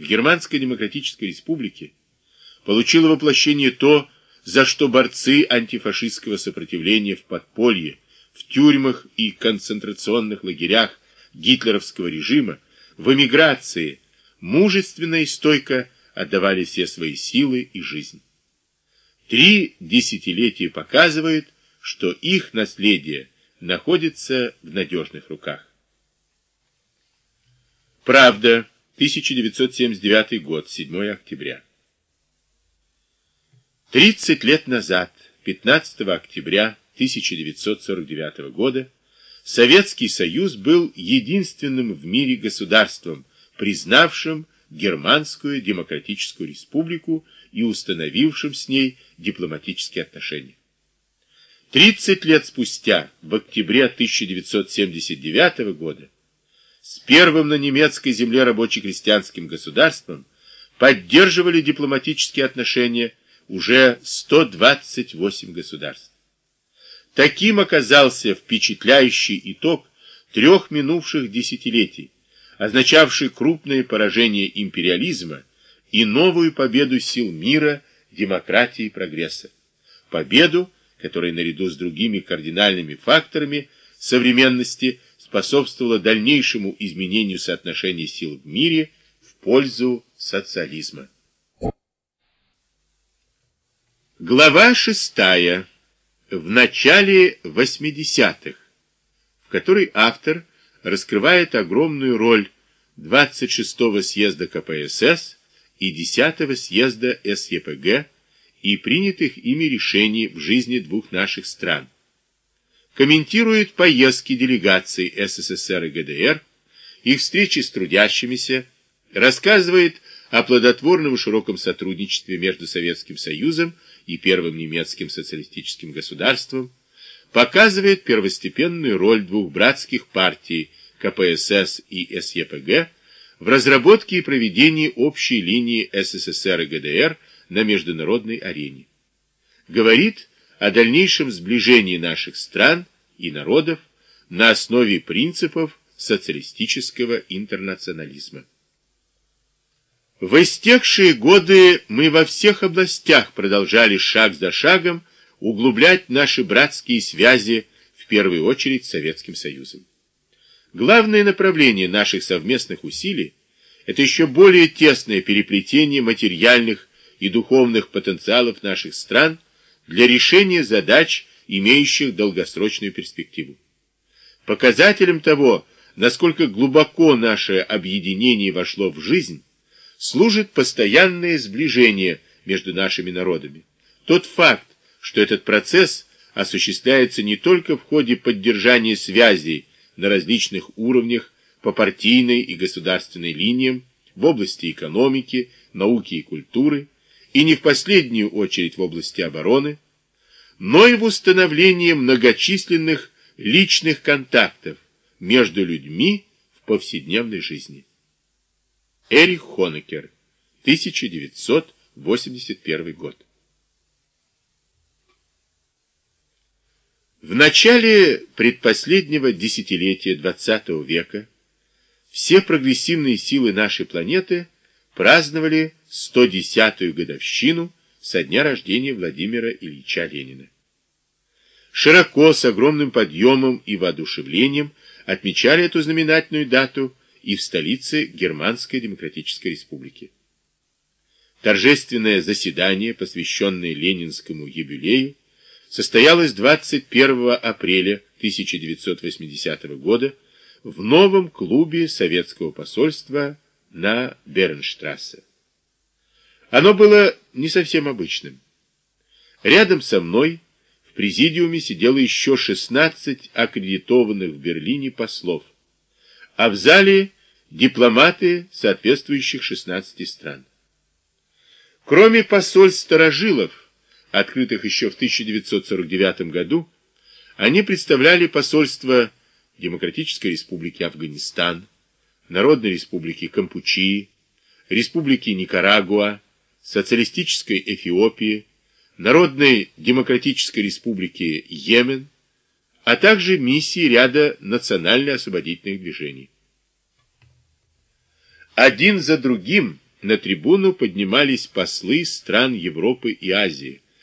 в Германской Демократической Республике получило воплощение то, за что борцы антифашистского сопротивления в подполье, в тюрьмах и концентрационных лагерях гитлеровского режима, в эмиграции, мужественно и стойко отдавали все свои силы и жизнь. Три десятилетия показывают, что их наследие находится в надежных руках. Правда, 1979 год, 7 октября. 30 лет назад, 15 октября 1949 года, Советский Союз был единственным в мире государством, признавшим Германскую Демократическую Республику и установившим с ней дипломатические отношения. 30 лет спустя, в октябре 1979 года, с первым на немецкой земле рабоче-крестьянским государством поддерживали дипломатические отношения уже 128 государств. Таким оказался впечатляющий итог трех минувших десятилетий, означавший крупное поражение империализма и новую победу сил мира, демократии и прогресса. Победу, которая наряду с другими кардинальными факторами современности – способствовало дальнейшему изменению соотношения сил в мире в пользу социализма. Глава шестая. В начале 80-х, в которой автор раскрывает огромную роль 26-го съезда КПСС и 10-го съезда СЕПГ и принятых ими решений в жизни двух наших стран – комментирует поездки делегаций СССР и ГДР, их встречи с трудящимися, рассказывает о плодотворном широком сотрудничестве между Советским Союзом и первым немецким социалистическим государством, показывает первостепенную роль двух братских партий КПСС и СЕПГ в разработке и проведении общей линии СССР и ГДР на международной арене. Говорит о дальнейшем сближении наших стран и народов на основе принципов социалистического интернационализма. В истекшие годы мы во всех областях продолжали шаг за шагом углублять наши братские связи, в первую очередь с Советским Союзом. Главное направление наших совместных усилий – это еще более тесное переплетение материальных и духовных потенциалов наших стран – для решения задач, имеющих долгосрочную перспективу. Показателем того, насколько глубоко наше объединение вошло в жизнь, служит постоянное сближение между нашими народами. Тот факт, что этот процесс осуществляется не только в ходе поддержания связей на различных уровнях по партийной и государственной линиям, в области экономики, науки и культуры, и не в последнюю очередь в области обороны, но и в установлении многочисленных личных контактов между людьми в повседневной жизни. Эрих Хонекер, 1981 год. В начале предпоследнего десятилетия XX века все прогрессивные силы нашей планеты праздновали 110-ю годовщину со дня рождения Владимира Ильича Ленина. Широко, с огромным подъемом и воодушевлением отмечали эту знаменательную дату и в столице Германской Демократической Республики. Торжественное заседание, посвященное Ленинскому юбилею, состоялось 21 апреля 1980 года в новом клубе советского посольства на Бернштрассе. Оно было не совсем обычным. Рядом со мной в президиуме сидело еще 16 аккредитованных в Берлине послов, а в зале дипломаты соответствующих 16 стран. Кроме посольств старожилов, открытых еще в 1949 году, они представляли посольства Демократической Республики Афганистан, Народной Республики Кампучии, Республики Никарагуа, Социалистической Эфиопии, Народной Демократической Республики Йемен, а также миссии ряда национально-освободительных движений. Один за другим на трибуну поднимались послы стран Европы и Азии,